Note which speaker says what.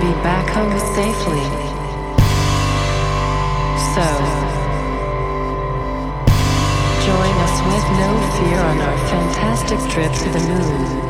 Speaker 1: be back
Speaker 2: home safely. So, join us with no fear on our fantastic trip to the moon.